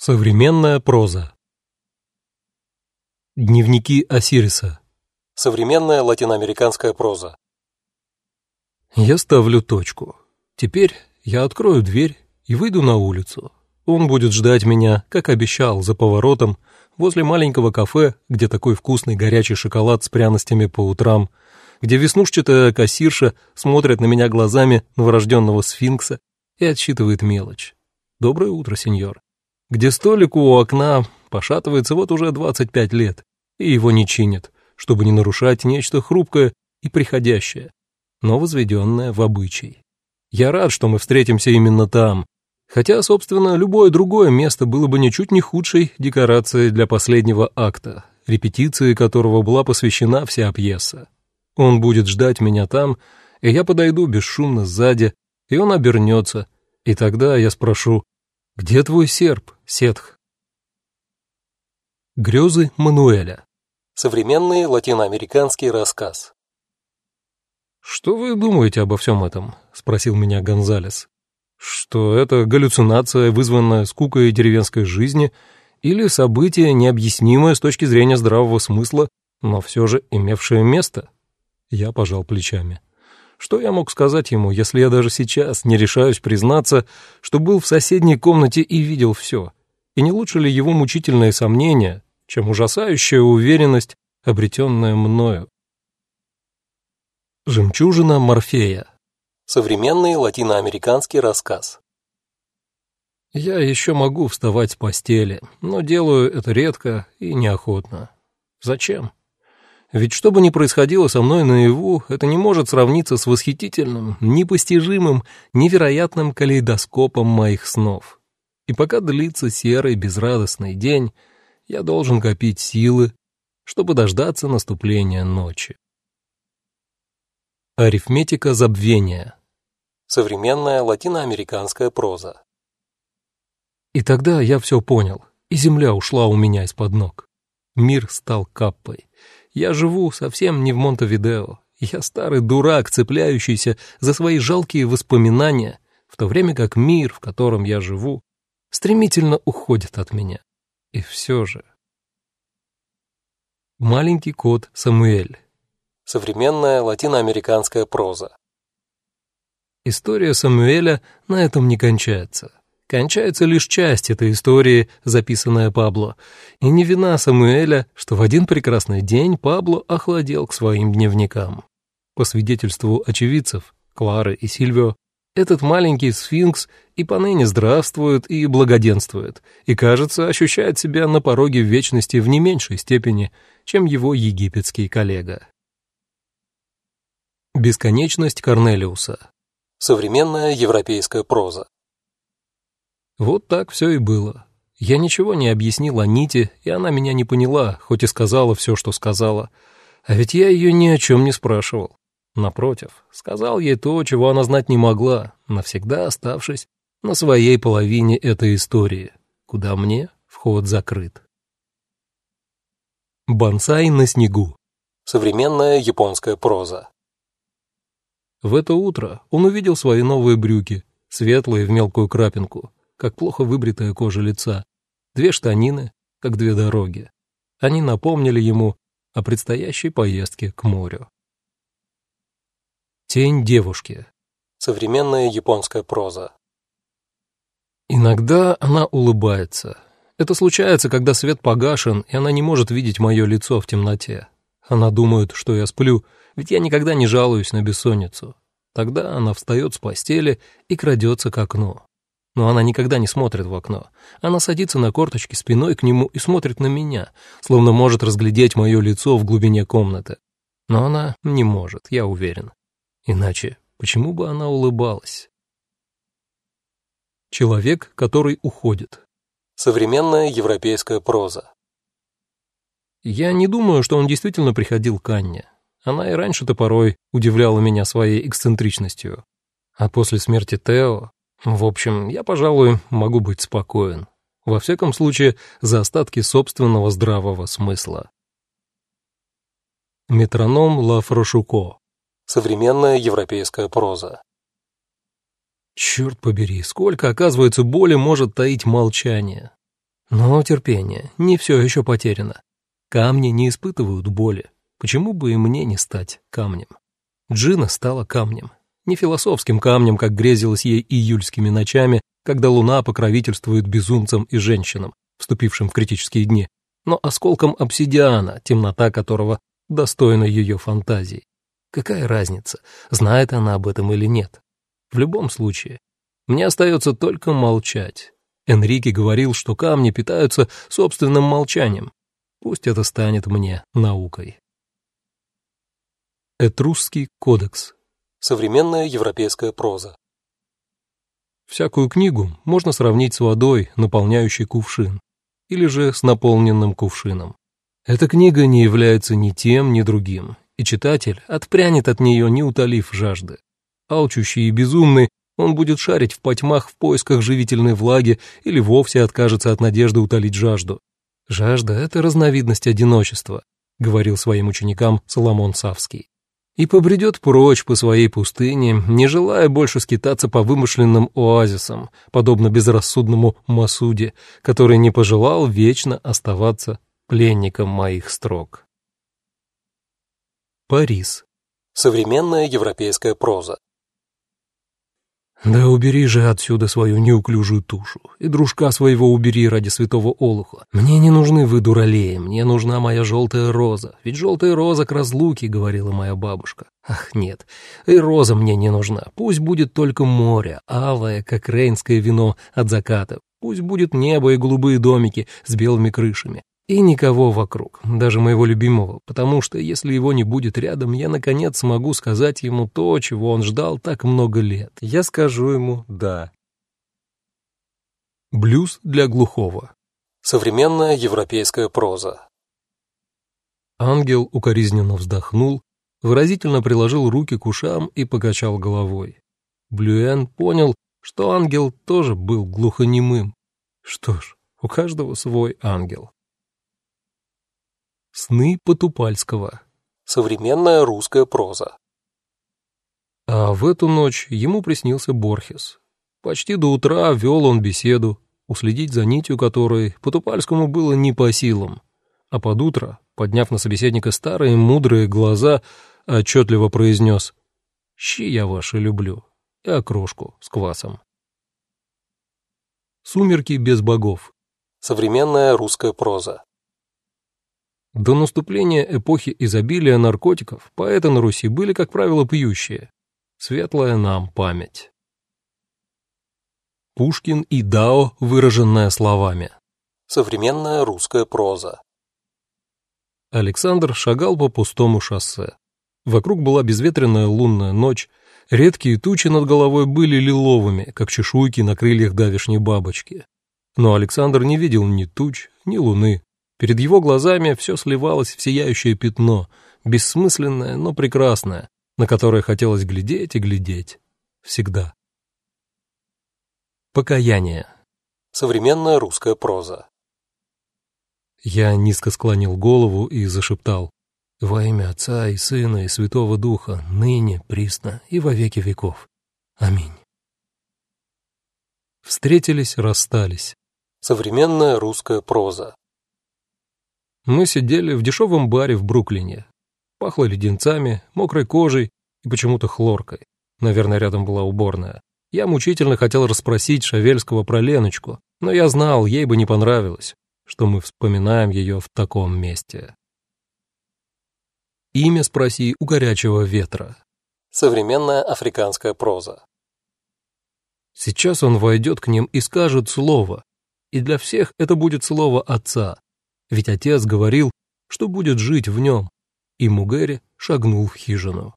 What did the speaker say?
Современная проза. Дневники Осириса. Современная латиноамериканская проза. Я ставлю точку. Теперь я открою дверь и выйду на улицу. Он будет ждать меня, как обещал, за поворотом, возле маленького кафе, где такой вкусный горячий шоколад с пряностями по утрам, где веснушчатая кассирша смотрит на меня глазами новорожденного сфинкса и отсчитывает мелочь. «Доброе утро, сеньор» где столик у окна пошатывается вот уже 25 лет, и его не чинят, чтобы не нарушать нечто хрупкое и приходящее, но возведенное в обычай. Я рад, что мы встретимся именно там, хотя, собственно, любое другое место было бы ничуть не худшей декорацией для последнего акта, репетиции которого была посвящена вся пьеса. Он будет ждать меня там, и я подойду бесшумно сзади, и он обернется, и тогда я спрошу, «Где твой серп, Сетх?» Грезы Мануэля. Современный латиноамериканский рассказ. «Что вы думаете обо всем этом?» — спросил меня Гонзалес. «Что это галлюцинация, вызванная скукой деревенской жизни, или событие, необъяснимое с точки зрения здравого смысла, но все же имевшее место?» Я пожал плечами. Что я мог сказать ему, если я даже сейчас не решаюсь признаться, что был в соседней комнате и видел все? И не лучше ли его мучительные сомнения, чем ужасающая уверенность, обретенная мною? Жемчужина Морфея. Современный латиноамериканский рассказ. Я еще могу вставать с постели, но делаю это редко и неохотно. Зачем? Ведь что бы ни происходило со мной наяву, это не может сравниться с восхитительным, непостижимым, невероятным калейдоскопом моих снов. И пока длится серый безрадостный день, я должен копить силы, чтобы дождаться наступления ночи. Арифметика забвения. Современная латиноамериканская проза. И тогда я все понял, и земля ушла у меня из-под ног. Мир стал каппой. Я живу совсем не в Монтевидео. Я старый дурак, цепляющийся за свои жалкие воспоминания, в то время как мир, в котором я живу, стремительно уходит от меня. И все же... Маленький кот Самуэль. Современная латиноамериканская проза. История Самуэля на этом не кончается. Кончается лишь часть этой истории, записанная Пабло, и не вина Самуэля, что в один прекрасный день Пабло охладел к своим дневникам. По свидетельству очевидцев, Клары и Сильвио, этот маленький сфинкс и поныне здравствует и благоденствует, и, кажется, ощущает себя на пороге вечности в не меньшей степени, чем его египетский коллега. Бесконечность Корнелиуса. Современная европейская проза. Вот так все и было. Я ничего не объяснил Аните, и она меня не поняла, хоть и сказала все, что сказала. А ведь я ее ни о чем не спрашивал. Напротив, сказал ей то, чего она знать не могла, навсегда оставшись на своей половине этой истории, куда мне вход закрыт. Бонсай на снегу. Современная японская проза. В это утро он увидел свои новые брюки, светлые в мелкую крапинку, как плохо выбритая кожа лица, две штанины, как две дороги. Они напомнили ему о предстоящей поездке к морю. Тень девушки. Современная японская проза. Иногда она улыбается. Это случается, когда свет погашен, и она не может видеть мое лицо в темноте. Она думает, что я сплю, ведь я никогда не жалуюсь на бессонницу. Тогда она встает с постели и крадется к окну но она никогда не смотрит в окно. Она садится на корточки спиной к нему и смотрит на меня, словно может разглядеть мое лицо в глубине комнаты. Но она не может, я уверен. Иначе почему бы она улыбалась? Человек, который уходит. Современная европейская проза. Я не думаю, что он действительно приходил к Анне. Она и раньше-то порой удивляла меня своей эксцентричностью. А после смерти Тео в общем, я, пожалуй, могу быть спокоен. Во всяком случае, за остатки собственного здравого смысла. Метроном Ла Фрошуко. Современная европейская проза. Черт побери, сколько, оказывается, боли может таить молчание. Но терпение, не все еще потеряно. Камни не испытывают боли. Почему бы и мне не стать камнем? Джина стала камнем. Не философским камнем, как грезилось ей июльскими ночами, когда луна покровительствует безумцам и женщинам, вступившим в критические дни, но осколком обсидиана, темнота которого достойна ее фантазии. Какая разница, знает она об этом или нет? В любом случае, мне остается только молчать. Энрике говорил, что камни питаются собственным молчанием. Пусть это станет мне наукой. Этрусский кодекс. Современная европейская проза. Всякую книгу можно сравнить с водой, наполняющей кувшин, или же с наполненным кувшином. Эта книга не является ни тем, ни другим, и читатель отпрянет от нее, не утолив жажды. Алчущий и безумный, он будет шарить в потьмах в поисках живительной влаги или вовсе откажется от надежды утолить жажду. «Жажда — это разновидность одиночества», — говорил своим ученикам Соломон Савский и побредет прочь по своей пустыне, не желая больше скитаться по вымышленным оазисам, подобно безрассудному Масуде, который не пожелал вечно оставаться пленником моих строк. Парис. Современная европейская проза. Да убери же отсюда свою неуклюжую тушу, и дружка своего убери ради святого Олуха. Мне не нужны вы, дуралеи, мне нужна моя желтая роза, ведь желтая роза к разлуке, — говорила моя бабушка. Ах, нет, и роза мне не нужна, пусть будет только море, алое, как рейнское вино от заката, пусть будет небо и голубые домики с белыми крышами, и никого вокруг, даже моего любимого, потому что если его не будет рядом, я, наконец, смогу сказать ему то, чего он ждал так много лет. Я скажу ему «да». Блюз для глухого. Современная европейская проза. Ангел укоризненно вздохнул, выразительно приложил руки к ушам и покачал головой. Блюэн понял, что ангел тоже был глухонемым. Что ж, у каждого свой ангел. Сны Потупальского. Современная русская проза. А в эту ночь ему приснился Борхес. Почти до утра вел он беседу, уследить за нитью которой Потупальскому было не по силам. А под утро, подняв на собеседника старые мудрые глаза, отчетливо произнес «Щи я ваши люблю» и окрошку с квасом. Сумерки без богов. Современная русская проза. До наступления эпохи изобилия наркотиков поэты на Руси были, как правило, пьющие. Светлая нам память. Пушкин и Дао, выраженная словами. Современная русская проза. Александр шагал по пустому шоссе. Вокруг была безветренная лунная ночь, редкие тучи над головой были лиловыми, как чешуйки на крыльях давишней бабочки. Но Александр не видел ни туч, ни луны, Перед его глазами все сливалось в сияющее пятно, бессмысленное, но прекрасное, на которое хотелось глядеть и глядеть. Всегда. Покаяние. Современная русская проза. Я низко склонил голову и зашептал. «Во имя Отца и Сына и Святого Духа, ныне, присно и во веки веков. Аминь». Встретились, расстались. Современная русская проза. Мы сидели в дешевом баре в Бруклине. Пахло леденцами, мокрой кожей и почему-то хлоркой. Наверное, рядом была уборная. Я мучительно хотел расспросить Шавельского про Леночку, но я знал, ей бы не понравилось, что мы вспоминаем ее в таком месте. Имя спроси у горячего ветра. Современная африканская проза. Сейчас он войдет к ним и скажет слово, и для всех это будет слово отца, ведь отец говорил, что будет жить в нем, и Мугери шагнул в хижину.